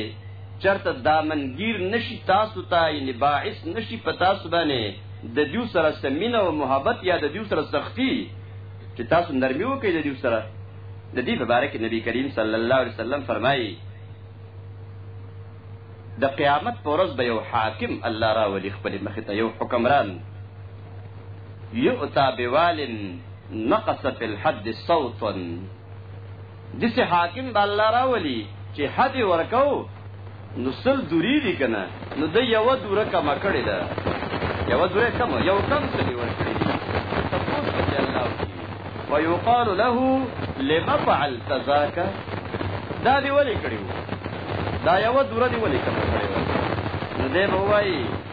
چرته دامنګیر نشي تاسو ته یعنی باعث نشي په تاسو باندې د دیو سره سمینه او محبت یا د دیو سره سختی چې تاسو نرمي وکړئ د دیو سره د دې په اړه کې نبی کریم صلی الله علیه وسلم فرمایي د قیامت پر ورځ به یو حاکم الله را ولي خپل مخ ته یو حکمران یؤتا بوال نقص فی الحد صوتا دسې حاکم به الله راولي چې حد یې ورکو نو سل دوري دي که نه نو ده یوه دوره کمه کړې ده یوه دوره کمه یو کم څه دې ورکړي دي تپوس به دې الله وکړي ویقال له لم فعلت ذاک دا دې ولې کړي وو دا یوه دوره دې ولې کمه کړې وه نو دی به ووایي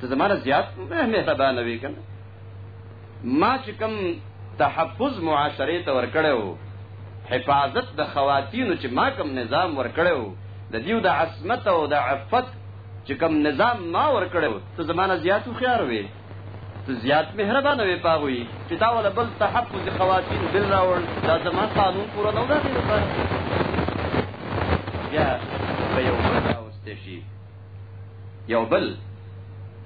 ته زمانه زیات مهربان وی کنه ما چې کوم تحفظ معاشره ته ورکړیو حفاظت د خواتینو چې ما کوم نظام ورکړیو د دیو د عصمت او د عفت چې کوم نظام ما ورکړیو ته زمانه زیات خيار وی ته زیات مهربان وی پاوی چې تا ول بل تحفظ خواتین بل راول دا زما قانون پورا نه ودا دی یا په یو ځای واستشي یو بل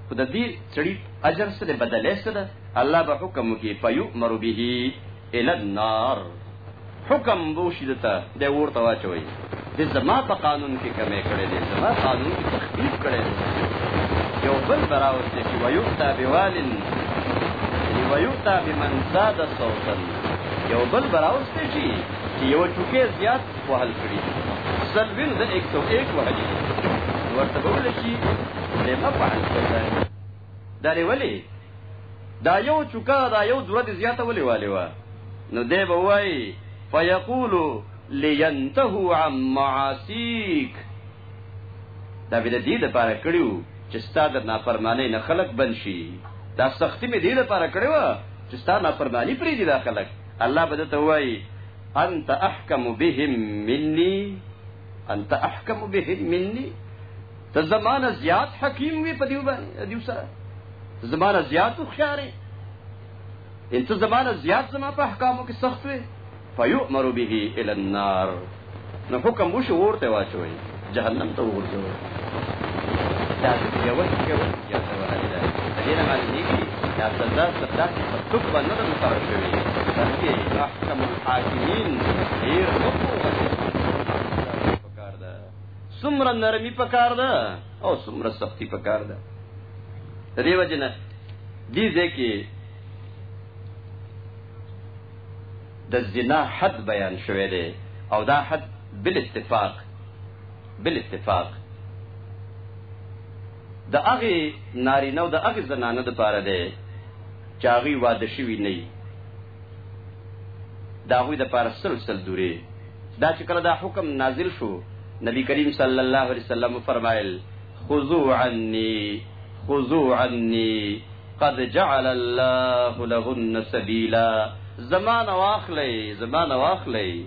خو د دې سړي اجر څه دی بدل یې څه ده الله به حکم وکړي فیؤمر به الی النار حکم به وشي ده ته د اور ته واچوي د زما په قانون کې کمې کړې دي زما قانون کې تخفیف کړې دي یو بل براوس چې ویؤتا بوالن ویؤتا بمن زاد صوتا یو بل براوس چې یو ټوکې زیات وهل کړي دي سلوین د 101 وهلي دي ورته به ویل شي لمه په حل کړی دا لري ولې دا یو چوکا دا یو دوره دي زیاته ولې والي وا نو دی به وایي فیقول لینتهوا عن معاصیک دا به د دې لپاره کړیو چې ستاسو د نافرمانی نه خلق بن شي دا سختی مې دې لپاره کړیو چې ستاسو نافرمانی پرې دي دا خلق الله به ته وایي انت احکم بهم مني انت احکم بهم مني ته زمانه زیات حکیم وي په دیو باندې دیو سره زمانه زیات خوشاره انت زمانه زیات زما په احکامو کې سخت وي فیؤمر به الى النار نو حکم وشو ورته واچوي جهنم ته وګرځو دا یو یو یا څه ورته ده دې نه معلومیږي دا سزا سزا چې په څوک باندې نه مقرر شوی بلکې احکم الحاکمین ډیر پکار ده څومره نرمي پکار ده او څومره سختی پکار ده د دې وجه نه دې ځکه د زنا حد بیان شوی دی او دا حد بل اتفاق بل اتفاق د هغه نارینه او د هغه زنانه د پاره ده چې هغه واده شوی نه وي دا غوی د پاره سلسل دوری دا چې کله دا حکم نازل شو نبی کریم صلی الله علیه وسلم فرمایل خذو عني خذو عني قد جعل الله لهن سبيلا زمان واخلي زمان واخلي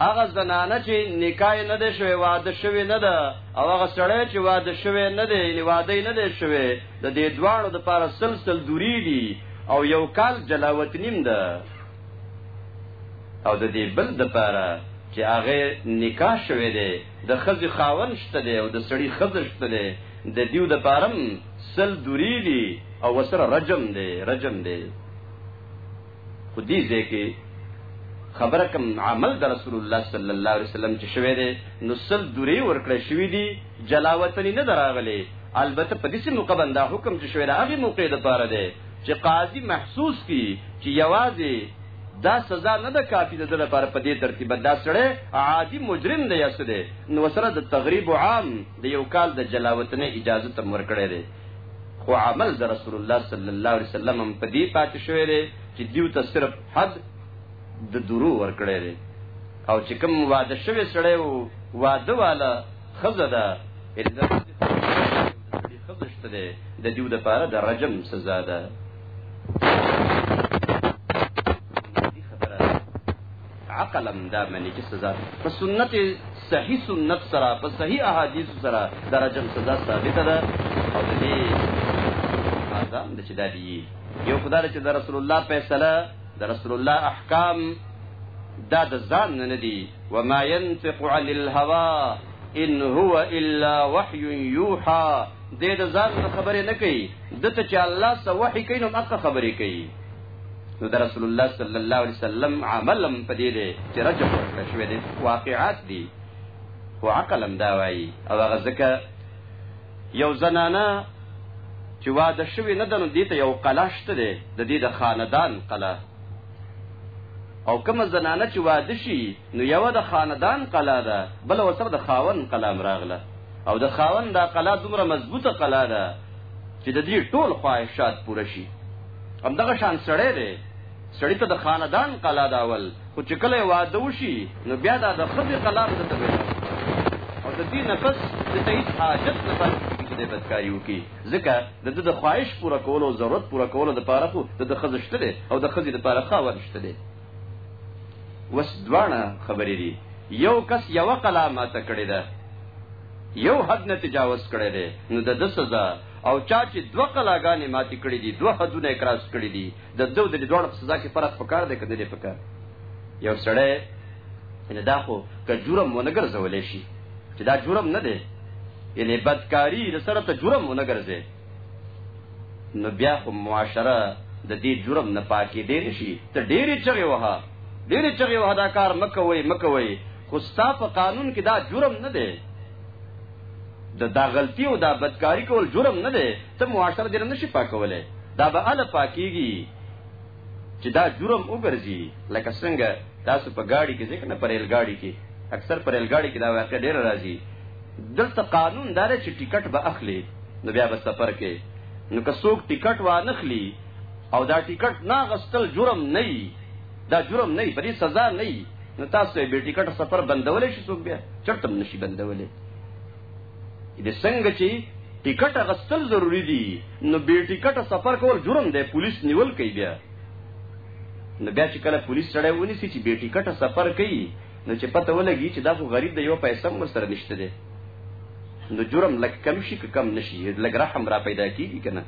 هغه زنانه چې نکاح یې نه دی شوی، واده شوې نه ده او هغه سړی چې واده شوی نه دی، یعنې واده یې نه دی شوی، د دې دواړو دپاره سل سل دورې دي او یو کال جلاوت نیم ده او د دې بل دپاره چې هغه نکاح شوی دی د ښځې خاوند شته دی او د سړي ښځه شته دی د دیو دپاره هم سل دورې دي او ورسره رجم دی رجم دی خو دې ځای کې خبره کوم عمل د رسول الله صلی الله علیه وسلم چې شوی دی نو سل دوری ورکړې شوې دي جلاوطنی نه دراغلي البته په دې موقع باندې حکم چې شوی دا هغه موقع د پاره دی چې قاضي محسوس کی چې یوازې دا سزا نه ده کافی د لپاره په دې ترتیب دا سره عادي مجرم دی یسره نو سره د تغریب عام د یو کال د جلاوطنی اجازه تم ورکړې خو عمل د رسول الله صلی الله علیه وسلم په دې پاتې شوی دی چې دیو ته صرف حد د درو ورکړی دی او چې کوم واده شوی سړی وو واده والا خزه ده خزشت ده د دیو د پاره د رجم سزا ده عقل هم دا مني چې سزا په سنت صحیح سنت سره په صحیح احادیث سره درجه سزا ثابته ده او د دې اعظم د چې دا دی یو خدای چې د رسول الله فیصله د رسول الله احکام دا د ځان نه دی و ما ينفق عن الهوى ان هو الا وحي يوحى دې د ځان خبره نه کوي دته چې الله سو وحي کوي نو مکه خبره کوي نو د رسول الله صلی الله علیه وسلم عملم په دې دی چې رجم ورکړل شوی دی واقعات دي خو عقل هم دا وایي او هغه ځکه یو زنانه چې واده شوې نه ده نو دې ته یو قلا شته دی د دې د خاندان قلا او کوم زنانه چې واده شي نو یو د خاندان قلا ده بل وسره د خاون قلا مراغله او د خاون دا قلا دومره مضبوطه قلا ده چې د دې ټول خواهشات پوره شي هم دغه شان سړی دی سړی ته د خاندان قلا دا ول خو چې کله واده وشي نو بیا دا د خپل قلا ته ته او د دې نفس د تایید حاجت نه پاتې کیږي د بدکاری وکي ځکه د د خواهش پوره کولو ضرورت پوره کولو د پاره خو د خزشته دی او د خزې د پاره خاور شته دی وس دوانه خبرې دي یو کس یو قلا ماته کړی ده یو حد نه تجاوز کړی دی نو د د سزا او چا چې دوه قلاګانې ماتې کړې دي دوه حدونه کراس کړې دي د دو د دوړو سزا کې فرق پکار دی کده دې پکار یو سړی ان دا خو که جرم ونه ګرځولې شي چې دا جرم نه دی یعنی بدکاری د سره ته جرم ونه ګرځي نو بیا خو معاشره د دې جرم نه پاکې ډېر شي ته ډېری چغې وه ډېری چغې وه دا کار مکوي مکوي خو ستا په قانون کې دا جرم نه دی د دا غلطي او دا بدکاری کول جرم نه دی ته معاشره دې نه شي پاکولای دا به اله پاکیږي چې دا جرم وګرځي لکه څنګه تاسو په گاډي کې ځکه نه پرېل گاډي کې اکثر پرېل گاډي کې دا واقع ډیر راځي دلته قانون دا چې ټیکټ به اخلي نو بیا به سفر کې نو که څوک ټیکټ وانخلي او دا ټیکټ نه غستل جرم نه دا جرم نه په دې سزا نه نو تاسو به ټیکټ سفر بندولې شي څوک بیا چرته نشي بندولې دې څنګه چې ټیکټ غسل ضروری دي نو به ټیکټ سفر کول جرم دی پولیس نیول کوي بیا نو بیا چې کله پولیس سره ونی سي چې به ټیکټ سفر کوي نو چې پته ولګي چې دا خو غریب دی یو پیسې هم سره نشته دی نو جرم لکه کم شي کم نشي لکه رحم را پیدا کیږي کنه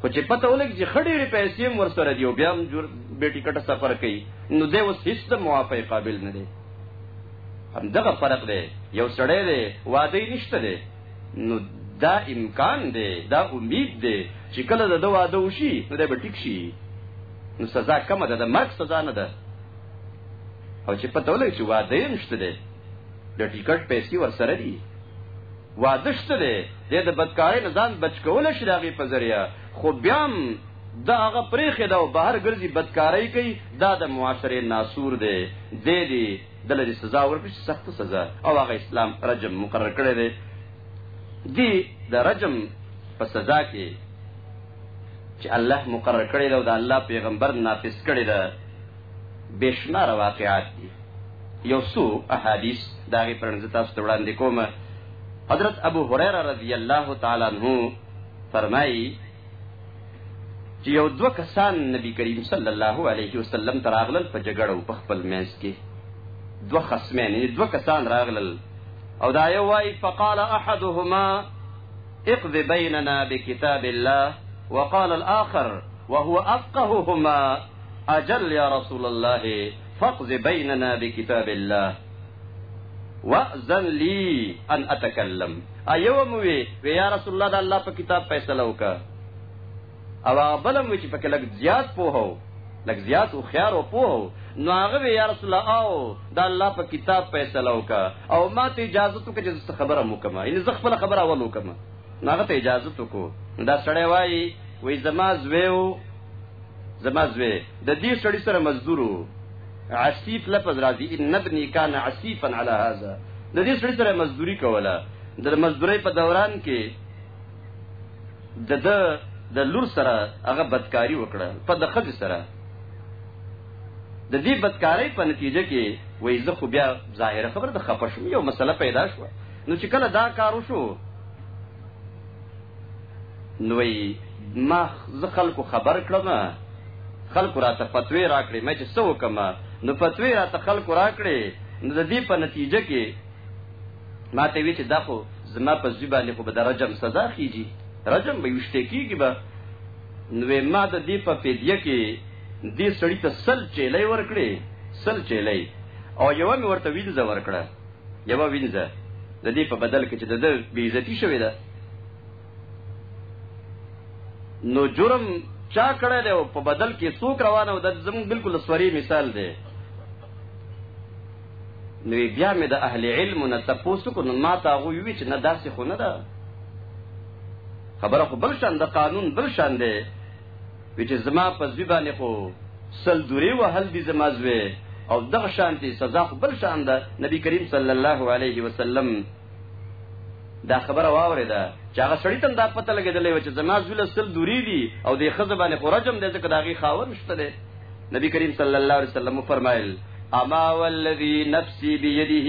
خو چې پته ولګي چې خړې ډېرې پیسې هم ورسره دي او بیا هم بې ټکټه سفر کوي نو دی اوس هیڅ د موافقې قابل نه دی همدغه فرق دی یو سړی دی واده یې نشته دی نو دا امکان دی دا امید دی چې کله د ده واده وشي نو دی به ټیک شي نو سزا کمه ده د مرګ سزا نه ده او چې پته ولګي چې واده یې نشته دی د ټیکټ پیسې ورسره دي واده شته دی دی د بدکارۍ نه ځان بچ کولی شي د هغې په ذریعه خو بیا هم د هغه پرېښې ده او بهر ګرځي بدکارۍ کوي دا د معاشرې ناسور دی دی دې دله دې سزا ورکړي چې سخته سزا او هغه اسلام رجم مقرر کړی دی دی د رجم په سزا کې چې الله مقرر کړی ده او د الله پیغمبر نافذ کړی ده بشمار واقعات دي یو څو احادیث دا غي پرنځ تاسو ته وړاندې کوم حضرت ابو هريره رضی الله تعالی عنہ فرمایي چې یو دوه کسان نبی کریم صلی الله علیه وسلم تر اغلل په جګړه په خپل مینس کې دوه خصمین یعنی دوه کسان راغلل او دا یو وای فقال احدهما اقض بيننا بكتاب الله وقال الاخر وهو افقههما اجل یا رسول الله فقض بیننا بکتاب الله واذن لي ان اتكلم ايو مو وي يا رسول الله د الله په کتاب فیصله وکا او بل مو چې پکې لګ زیات پوهو لګ زیات او خيار او پوهو نو هغه يا رسول الله او د الله په کتاب فیصله وکا او ما ته اجازه تو کې چې خبره مو کما ان زه خپل خبره اول وکم نو هغه ته اجازه تو کو دا سړی وای وې زما زویو زما زوی د دې سړی سره مزدورو عصیف لفظ راځي ان ابني كان عصيفا على هذا د دې سړی سره مزدوري کوله د مزدوري په دوران کې د د د لور سره هغه بدکاری وکړه په د خځې سره د دې بدکاری په نتیجه کې وای زه خو بیا ظاهره خبره د خپه شوم یو مسله پیدا شو نو چې کله دا کار وشو نو ما زه خلکو خبر کړم خلکو راته فتوی راکړې مې چې څه وکم نو فتوی راته خلکو راکړې نو د دې په نتیجه کې ما ته وی چې دا خو زما په ځی باندې خو به د رجم سزا خيږي رجم به وشته کیږي به نو ما د دې په فدیه کې دې سړی ته سل چیلې ورکړې سل چیلې او یو مې ورته ویل زور کړه یوه وینځه د دې په بدل کې چې د ده بې عزتي شوې ده نو جرم چا کړی دی او په بدل کې څوک روانه و دا زموږ بالکل سوري مثال دی نو بیا مې د اهل علم نه تپوس کو نو ما ته هغوی وی چې نه داسې خو نه ده خبره خو بل شان د قانون بل شان دی وی چې زما په زوی باندې خو سل دوری وهل دي زما زوی او دغه شانتي سزا خو بل شان ده نبی کریم صلی الله علیه وسلم دا خبره واورې ده چې هغه سړی تم دا پته لګېدلې و چې زما زوی له سل دوری دي او د خزه باندې خو رجم دی ځکه داغي خاور نشته دی نبی کریم صلی الله علیه وسلم فرمایل اما والذی نفسی بیده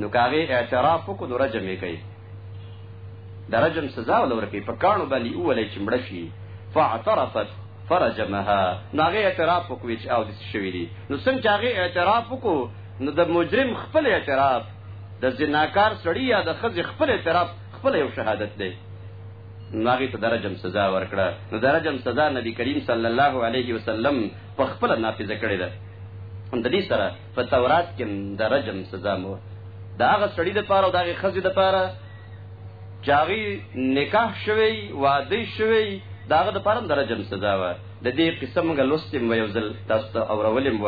نو کاغه اعتراف وکړو نو رجم یې کوي د رجم سزا ولورکې په کانو باندې اولې چې مړ شي فاعترفت فرجمها نو هغه اعتراف وکوي چې او د شوی دي نو څنګه چې هغه اعتراف وکړو نو د مجرم خپل اعتراف د زناکار سړی یا د خځې خپل اعتراف خپل یو شهادت دی نو هغه ته درجم سزا ورکړه نو درجم سزا نبی کریم صلی الله علیه وسلم په خپل نافذ کړی ده د دې سره په تورات کې د رجم سزا مو دا هغه سړی د پاره او دا هغه خزې د پاره چاغي نکاح شوی واده شوی داغه د پاره د رجم سزا و د دې قسم غلوستم و یو ځل تاسو ته اورولم و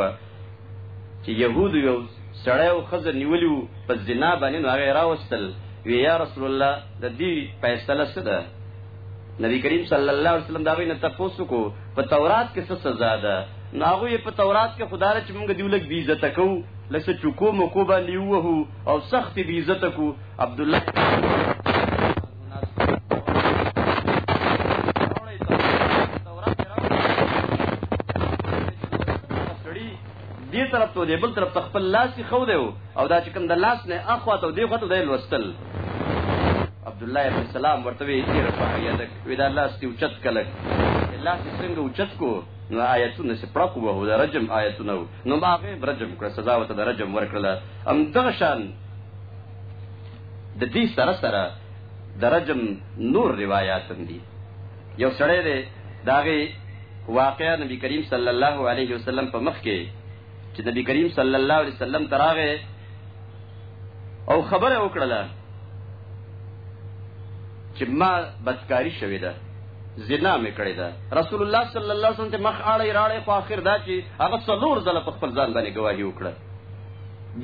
چې يهود یو سړی او خزه نیولیو په زنا باندې نو هغه راوستل وی یا رسول الله د دې فیصله څه ده نبی کریم صلی الله علیه وسلم دا وینه تاسو کو په تورات کې څه سزا ده ناغو یې په تورات کې خدای چې موږ دیو لګ بی عزت کو لکه چوکو مکو باندې وو او سخت بی عزت کو عبد الله طرف ته دی بل طرف ته خپل لاس خو دی او دا چې کوم د لاس نه اخوا ته دی خو ته دی لوستل عبد الله عليه السلام ورته وی چې رفع يدک ودا الله ستي اوچت کلک الله څنګه اوچت کو نو آیتونه چې پړکو وو د رجم آیتونه نو ما به رجم کړ سزا وته د رجم ورکړل ام دغه شان د دې سره سره د رجم نور روایت هم دي یو سړی دی داغه واقعا نبی کریم صلی الله علیه وسلم په مخ کې چې نبی کریم صلی الله علیه وسلم تراغه او خبره وکړه چې ما بدکاری شوې ده زنا مې کړې ده رسول الله صلی الله علیه وسلم ته مخ اړې راړې خو اخر دا چې هغه څلور ځله په خپل ځان باندې گواهی وکړه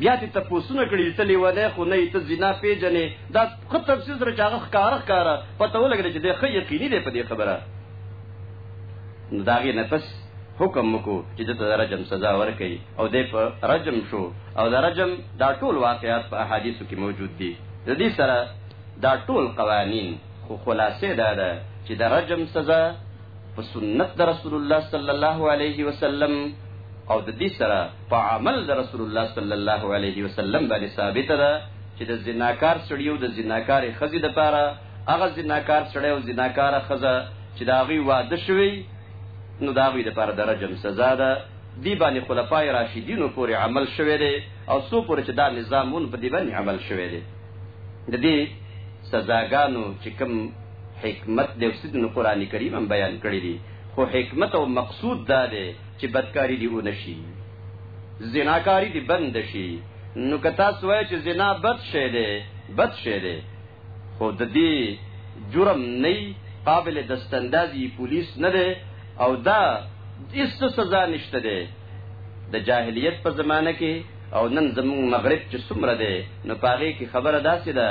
بیا دې تپوسونه کړی ته لیواله خو نه ته زنا پیژنې دا خو تفسیر سره چاغه ښکارخ کاره پته ولګل چې د خې یقیني دی په دې خبره نو داغي نه پس حکم وکړو چې د رجم سزا ورکړي او د په رجم شو او د رجم دا ټول واقعات په احادیثو کې موجود دي د دې سره دا ټول قوانین خو خلاصې دا ده چې د رجم سزا په سنت د رسول الله صلی الله علیه وسلم او د دې سره په عمل د رسول الله صلی الله علیه وسلم باندې ثابت ده چې د زناکار سړیو د زناکار خزي د پاره هغه زناکار سړی او زناکاره ښځه چې د هغوی واده شوی نو د هغوی دپاره د رجم سزا ده دی باندې خلفای راشدینو پورې عمل شوی دی او څو پورې چې دا نظام ون په دې باندې عمل شوی دی د دې سزاګانو چې کوم حکمت دی اوسید نو قران کریم هم بیان کړی دی خو حکمت او مقصود دا دی چې بدکاری دی ونشي زناکاری دی بند شي نو که تاسو وایئ چې زنا بد شی دی بد شی دی خو د دې جرم نه قابل دستاندازي پولیس نه دی او دا هیڅ سزا نشته دی د جاهلیت په زمانه کې او نن زموږ مغرب چې څومره دی نو په هغې کې خبره داسې ده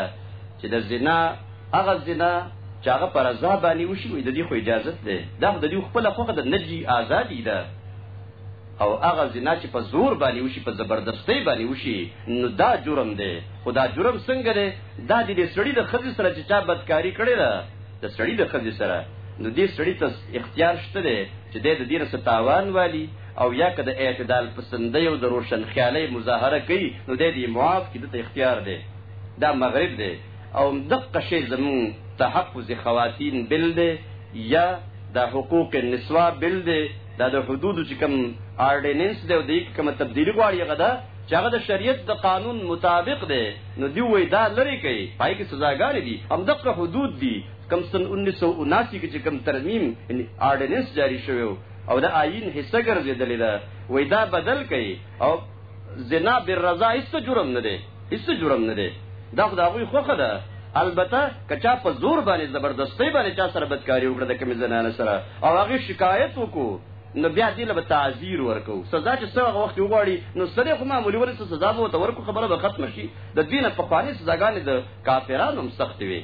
چې د زنا هغه زنا چې هغه پر رضا باندې وشي وي د دې خو اجازت دی دا خو د دوی خپله خوښه ده نه دي ازادي ده او هغه زنا چې په زور باندې وشي په زبردستۍ باندې وشي نو دا جرم دی خو دا جرم څنګه دی دا د دې سړي د ښځې سره چې چا بدکاري کړې ده د سړي د ښځې سره نو دې سړي ته اختیار شته دی چې دی د دې نه څه تاوان والي او یا که د اعتدال پسندۍ او د روشنخیالۍ مظاهره کوي نو دی دې معاف کړي دته اختیار دی دا مغرب دی او دقه شی زمون تحفظ خواتین بل دی یا دا حقوق النسوا بل دی دا د حدودو چې کوم آرډیننس دی او د یې کومه تبدیلي غواړي هغه ده چې هغه د شریعت د قانون مطابق دی نو دی وایي دا لرې کوي پای کې سزاګانې دي همدغه حدود دي کم سن 1979 کې چې کوم ترمیم یعنی آرډیننس جاری شوی او د آئین حصہ ګرځېدلې ده وایي دا بدل کوي او زنا بالرضا هیڅ جرم نه دی هیڅ جرم نه دی دا خو د هغوی خوښه ده البته که چا په زور باندې زبردستۍ باندې چا سره بدکاري وکړه د کومې زنانه سره او هغې شکایت وکړو نو بیا دې له تعذير ورکو سزا چې څو وخت وغواړي نو سره خو معمولی ورته سزا به ورکو خبره به ختم شي د دینه په قانون سزاګانې د کافرانو هم سخت وي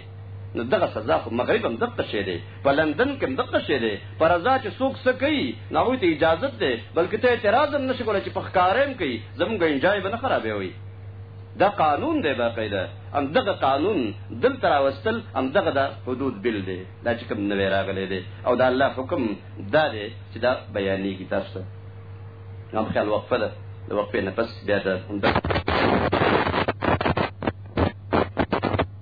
نو دغه سزا خو مغرب هم دغه شی دی په لندن کې هم دغه شی دی په رضا چې څوک څه کوي نو هغوی ته اجازه دی بلکې ته اعتراض هم نشي کولی چې په ښکاره هم کوي زموږ انجای به نه خرابوي دا قانون دی باقاعده هم دغه قانون دلته راوستل هم دغه د حدود بل دی دا چې کوم نوی راغلی دی او د الله حکم دا دی چې دا بیانېږي تاسو ته نو خیال وقفه ده د وقفې نه پس بیا د همدغه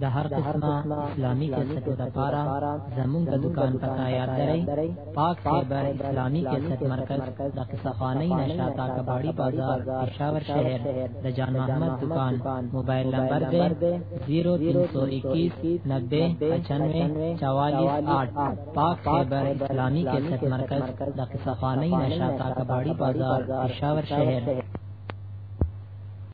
د هر قسمه اسلامي کیسټو لپاره زموږ د دکان پتا یاد لرئ پاک سایبر اسلامي کیسټ مرکز د قصفانی نشاتا کباړی بازار پېښور شهر د جان محمد دکان موبایل نمبر دی 0321 90 95 448 پاک سایبر اسلامي کیسټ مرکز د قصفانی نشاتا کباړی بازار پېښور شهر